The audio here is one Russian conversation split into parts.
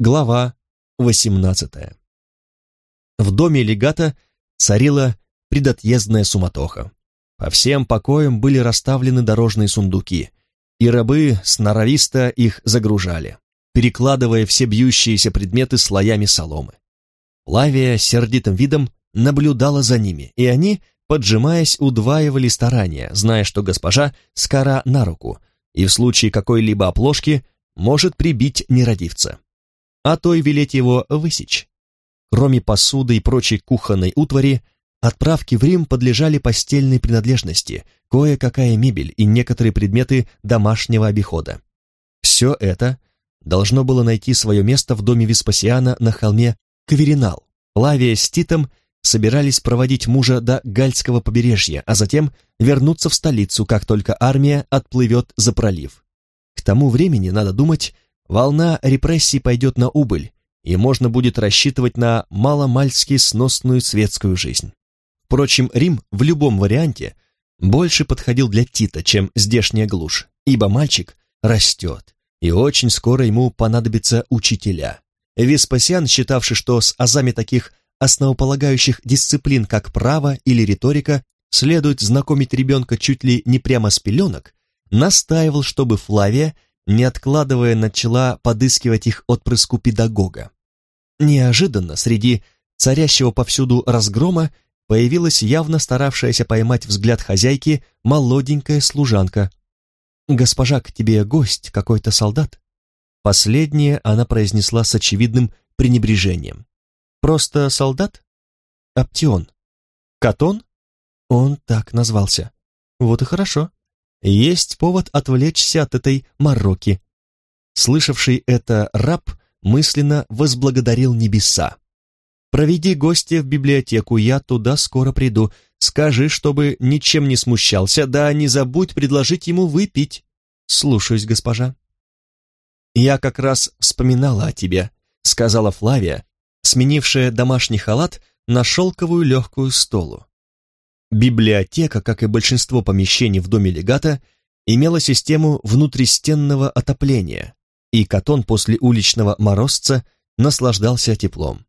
Глава 18. В доме легата царила предотъездная суматоха. По всем покоям были расставлены дорожные сундуки, и рабы сноровисто их загружали, перекладывая все бьющиеся предметы слоями соломы. Лавия сердитым видом наблюдала за ними, и они, поджимаясь, удваивали старания, зная, что госпожа скора на руку, и в случае какой-либо оплошки может прибить нерадивца а то и велеть его высечь. Кроме посуды и прочей кухонной утвари, отправки в Рим подлежали постельной принадлежности, кое-какая мебель и некоторые предметы домашнего обихода. Все это должно было найти свое место в доме Веспасиана на холме Каверинал. Лавия с Титом собирались проводить мужа до Гальского побережья, а затем вернуться в столицу, как только армия отплывет за пролив. К тому времени, надо думать, волна репрессий пойдет на убыль, и можно будет рассчитывать на маломальски сносную светскую жизнь. Впрочем, Рим в любом варианте больше подходил для Тита, чем здешняя глушь, ибо мальчик растет, и очень скоро ему понадобятся учителя. Веспасиан, считавший, что с азами таких основополагающих дисциплин, как право или риторика, следует знакомить ребенка чуть ли не прямо с пеленок, настаивал, чтобы Флавия не откладывая, начала подыскивать их отпрыску педагога. Неожиданно среди царящего повсюду разгрома появилась явно старавшаяся поймать взгляд хозяйки молоденькая служанка. «Госпожа, к тебе гость, какой-то солдат?» Последнее она произнесла с очевидным пренебрежением. «Просто солдат? Аптион. Катон?» Он так назвался. «Вот и хорошо есть повод отвлечься от этой мороки. Слышавший это раб мысленно возблагодарил небеса. «Проведи гостя в библиотеку, я туда скоро приду. Скажи, чтобы ничем не смущался, да не забудь предложить ему выпить». «Слушаюсь, госпожа». «Я как раз вспоминала о тебе», — сказала Флавия, сменившая домашний халат на шелковую легкую столу. Библиотека, как и большинство помещений в доме легата, имела систему внутристенного отопления, и Катон после уличного морозца наслаждался теплом.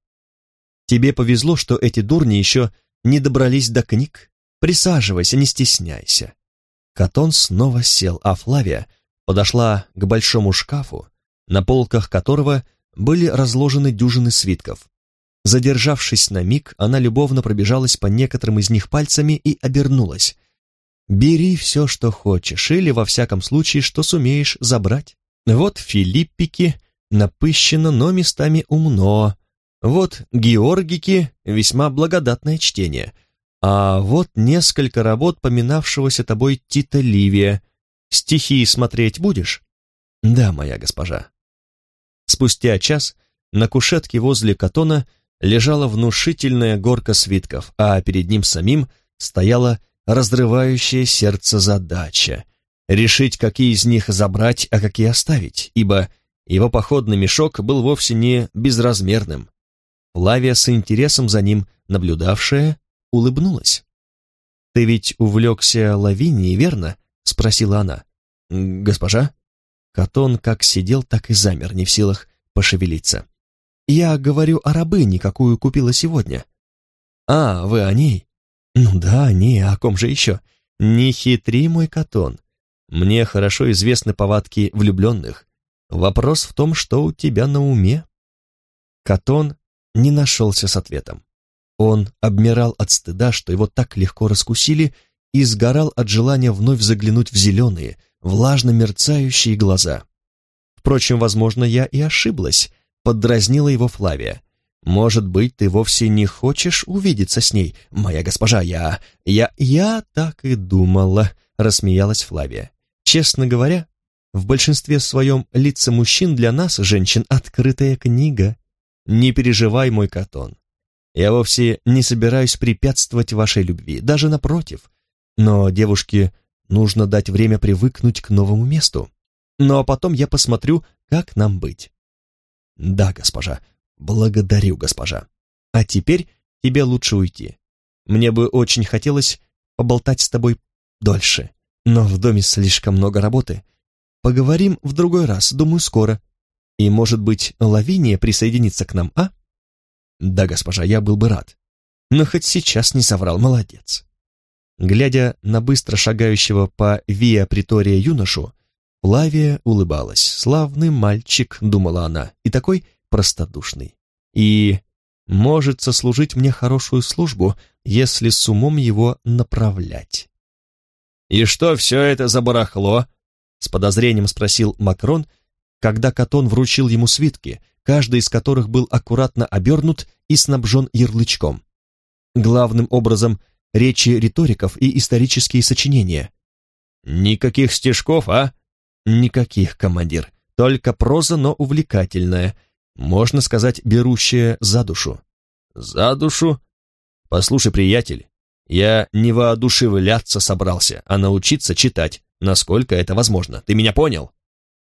Тебе повезло, что эти дурни еще не добрались до книг. Присаживайся, не стесняйся. Катон снова сел, а Флавия подошла к большому шкафу, на полках которого были разложены дюжины свитков. Задержавшись на миг, она любовно пробежалась по некоторым из них пальцами и обернулась. «Бери все, что хочешь, или, во всяком случае, что сумеешь забрать. Вот филиппики, напыщено, но местами умно. Вот георгики, весьма благодатное чтение. А вот несколько работ поминавшегося тобой Тита Ливия. Стихи смотреть будешь?» «Да, моя госпожа». Спустя час на кушетке возле Катона лежала внушительная горка свитков, а перед ним самим стояла разрывающая сердце задача — решить, какие из них забрать, а какие оставить, ибо его походный мешок был вовсе не безразмерным. Флавия с интересом за ним, наблюдавшая, улыбнулась. «Ты ведь увлекся Лавинией, верно?» — спросила она. «Госпожа?» Катон как сидел, так и замер, не в силах пошевелиться. Я говорю о рабыне, какую купила сегодня. А, вы о ней? Ну да, о ней, о ком же еще? Не хитри, мой Катон. Мне хорошо известны повадки влюбленных. Вопрос в том, что у тебя на уме. Катон не нашелся с ответом. Он обмирал от стыда, что его так легко раскусили, и сгорал от желания вновь заглянуть в зеленые, влажно мерцающие глаза. Впрочем, возможно, я и ошиблась, поддразнила его Флавия. «Может быть, ты вовсе не хочешь увидеться с ней, моя госпожа, я... я... я так и думала», — рассмеялась Флавия. «Честно говоря, в большинстве своем лица мужчин для нас, женщин, открытая книга. Не переживай, мой Катон. Я вовсе не собираюсь препятствовать вашей любви, даже напротив. Но девушке нужно дать время привыкнуть к новому месту. Ну а потом я посмотрю, как нам быть. «Да, госпожа. Благодарю, госпожа. А теперь тебе лучше уйти. Мне бы очень хотелось поболтать с тобой дольше, но в доме слишком много работы. Поговорим в другой раз, думаю, скоро». И, может быть, Лавиния присоединится к нам, а? Да, госпожа, я был бы рад. Но хоть сейчас не соврал, молодец. Глядя на быстро шагающего по Виа Притория юношу, Лавия улыбалась. «Славный мальчик», — думала она, — «и такой простодушный. И может сослужить мне хорошую службу, если с умом его направлять». «И что все это за барахло?» — с подозрением спросил Макрон, когда Катон вручил ему свитки, каждый из которых был аккуратно обернут и снабжен ярлычком. Главным образом речи риториков и исторические сочинения. «Никаких стишков, а?» «Никаких, командир. Только проза, но увлекательная. Можно сказать, берущая за душу». «За душу? Послушай, приятель, я не воодушевляться собрался, а научиться читать, насколько это возможно. Ты меня понял?»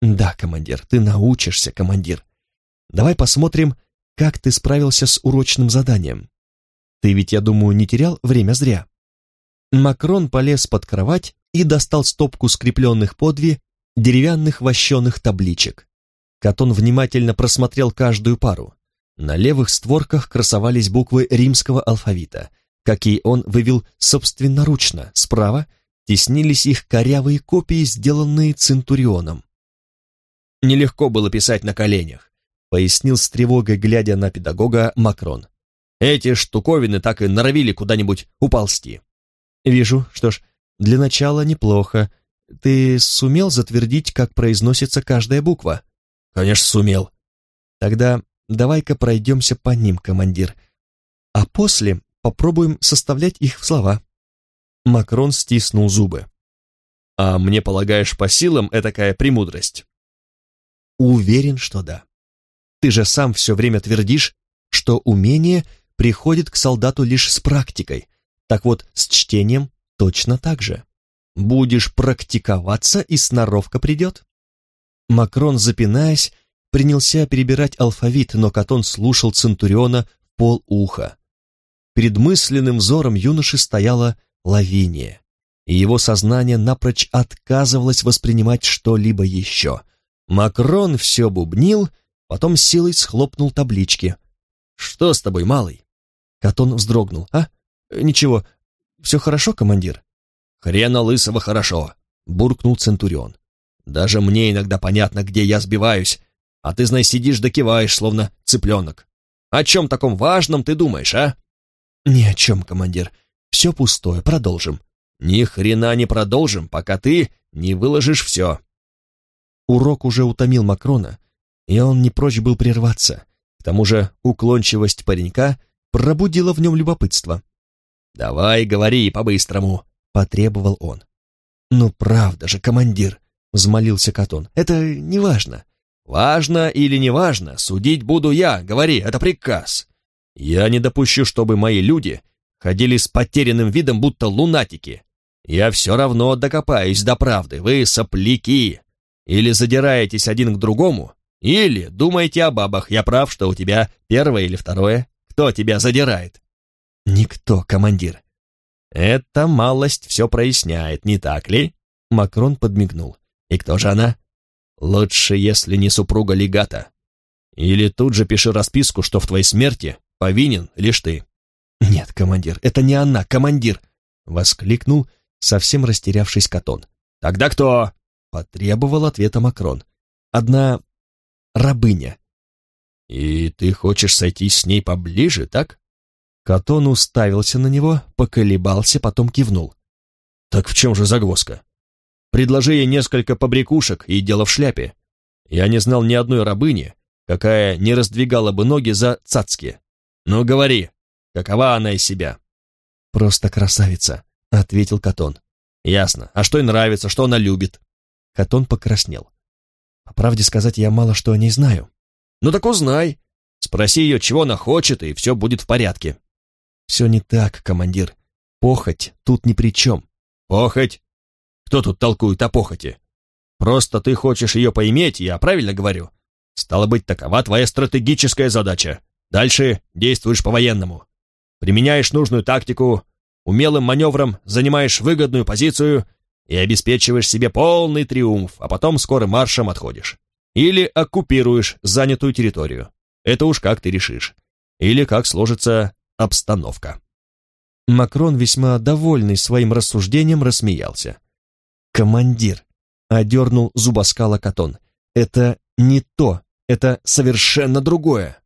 «Да, командир, ты научишься, командир. Давай посмотрим, как ты справился с урочным заданием. Ты ведь, я думаю, не терял время зря». Макрон полез под кровать и достал стопку скрепленных подви деревянных вощеных табличек. Катон внимательно просмотрел каждую пару. На левых створках красовались буквы римского алфавита, какие он вывел собственноручно, справа теснились их корявые копии, сделанные Центурионом. «Нелегко было писать на коленях», — пояснил с тревогой, глядя на педагога Макрон. «Эти штуковины так и норовили куда-нибудь уползти». «Вижу. Что ж, для начала неплохо. Ты сумел затвердить, как произносится каждая буква?» «Конечно, сумел». «Тогда давай-ка пройдемся по ним, командир. А после попробуем составлять их в слова». Макрон стиснул зубы. «А мне, полагаешь, по силам этакая премудрость?» «Уверен, что да. Ты же сам все время твердишь, что умение приходит к солдату лишь с практикой. Так вот, с чтением точно так же. Будешь практиковаться, и сноровка придет». Макрон, запинаясь, принялся перебирать алфавит, но Катон слушал Центуриона в полуха. Перед мысленным взором юноши стояла Лавиния, и его сознание напрочь отказывалось воспринимать что-либо еще. Макрон все бубнил, потом силой схлопнул таблички. «Что с тобой, малый?» Катон вздрогнул. «А? Ничего. Все хорошо, командир?» «Хрена лысого хорошо», — буркнул Центурион. «Даже мне иногда понятно, где я сбиваюсь, а ты, знай, сидишь да киваешь, словно цыпленок. О чем таком важном ты думаешь, а?» «Ни о чем, командир. Все пустое, продолжим. Ни хрена не продолжим, пока ты не выложишь все. Урок уже утомил Макрона, и он не прочь был прерваться. К тому же уклончивость паренька пробудила в нем любопытство. «Давай, говори по-быстрому», — потребовал он. «Ну правда же, командир», — взмолился Катон, — «это не важно». «Важно или не важно, судить буду я, говори, это приказ. Я не допущу, чтобы мои люди ходили с потерянным видом, будто лунатики. Я все равно докопаюсь до правды, вы сопляки. Или задираетесь один к другому, или думаете о бабах. Я прав, что у тебя первое или второе. Кто тебя задирает? Никто, командир. Это малость все проясняет, не так ли? Макрон подмигнул. И кто же она? Лучше, если не супруга легата. Или тут же пиши расписку, что в твоей смерти повинен лишь ты. «Нет, командир, это не она, командир!» — воскликнул, совсем растерявшись Катон. «Тогда кто?» — потребовал ответа Макрон. «Одна рабыня». «И ты хочешь сойтись с ней поближе, так?» Катон уставился на него, поколебался, потом кивнул. «Так в чем же загвоздка? Предложи ей несколько побрякушек и дело в шляпе. Я не знал ни одной рабыни, какая не раздвигала бы ноги за цацки. Ну, говори, Какова она из себя?» «Просто красавица», — ответил Катон. «Ясно. А что ей нравится, что она любит?» Катон покраснел. «По правде сказать, я мало что о ней знаю». «Ну так узнай. Спроси ее, чего она хочет, и все будет в порядке». «Все не так, командир. Похоть тут ни при чем». «Похоть? Кто тут толкует о похоти? Просто ты хочешь ее поиметь, я правильно говорю? Стало быть, такова твоя стратегическая задача. Дальше действуешь по-военному. Применяешь нужную тактику, умелым маневром занимаешь выгодную позицию и обеспечиваешь себе полный триумф, а потом скорым маршем отходишь. или оккупируешь занятую территорию. Это уж как ты решишь. Или как сложится обстановка. Макрон, весьма довольный своим рассуждением, рассмеялся. «Командир», — одернул зубоскала Катон, — «это не то, это совершенно другое».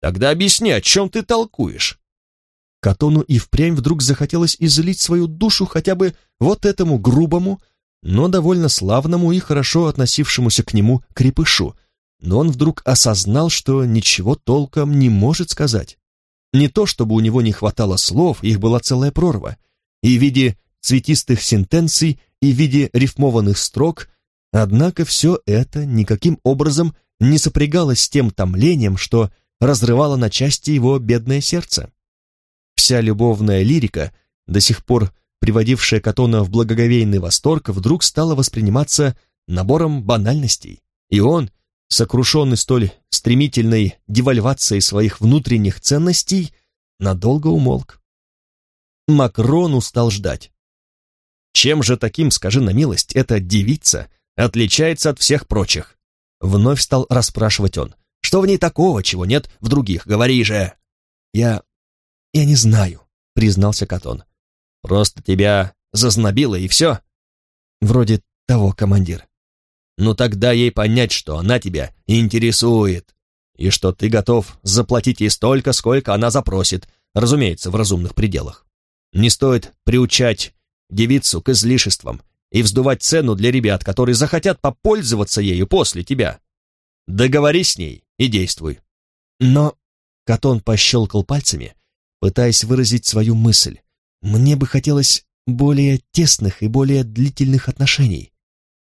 «Тогда объясни, о чем ты толкуешь?» Катону и впрямь вдруг захотелось излить свою душу хотя бы вот этому грубому, но довольно славному и хорошо относившемуся к нему крепышу, но он вдруг осознал, что ничего толком не может сказать. Не то чтобы у него не хватало слов, их была целая прорва, и в виде цветистых сентенций, и в виде рифмованных строк, однако все это никаким образом не сопрягалось с тем томлением, что разрывало на части его бедное сердце. Вся любовная лирика, до сих пор приводившая Катона в благоговейный восторг, вдруг стала восприниматься набором банальностей, и он, сокрушенный столь стремительной девальвацией своих внутренних ценностей, надолго умолк. Макрон устал ждать. Чем же таким, скажи на милость, эта девица отличается от всех прочих? Вновь стал расспрашивать он. Что в ней такого, чего нет в других? Говори же. Я «Я не знаю», — признался Катон. «Просто тебя зазнобило, и все?» «Вроде того, командир». «Ну тогда ей понять, что она тебя интересует, и что ты готов заплатить ей столько, сколько она запросит, разумеется, в разумных пределах. Не стоит приучать девицу к излишествам и вздувать цену для ребят, которые захотят попользоваться ею после тебя. Договорись с ней и действуй». Но Катон пощелкал пальцами, пытаясь выразить свою мысль. Мне бы хотелось более тесных и более длительных отношений.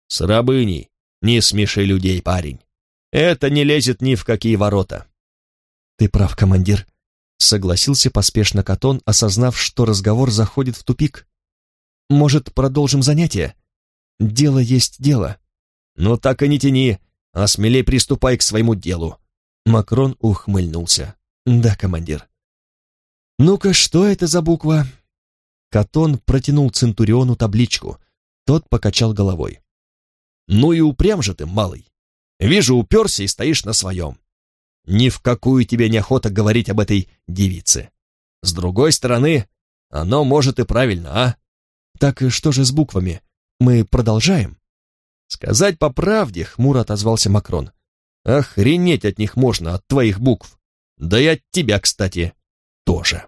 С рабыней не смеши людей, парень. Это не лезет ни в какие ворота. Ты прав, командир, согласился поспешно Катон, осознав, что разговор заходит в тупик. Может, продолжим занятие? Дело есть дело. Ну так и не тяни, а смелей приступай к своему делу. Макрон ухмыльнулся. Да, командир. «Ну-ка, что это за буква?» Катон протянул Центуриону табличку. Тот покачал головой. «Ну и упрям же ты, малый. Вижу, уперся и стоишь на своем. Ни в какую тебе неохота говорить об этой девице. С другой стороны, оно может и правильно, а?» «Так что же с буквами? Мы продолжаем?» «Сказать по правде», — хмуро отозвался Макрон. «Охренеть от них можно, от твоих букв. Да и от тебя, кстати» тоже.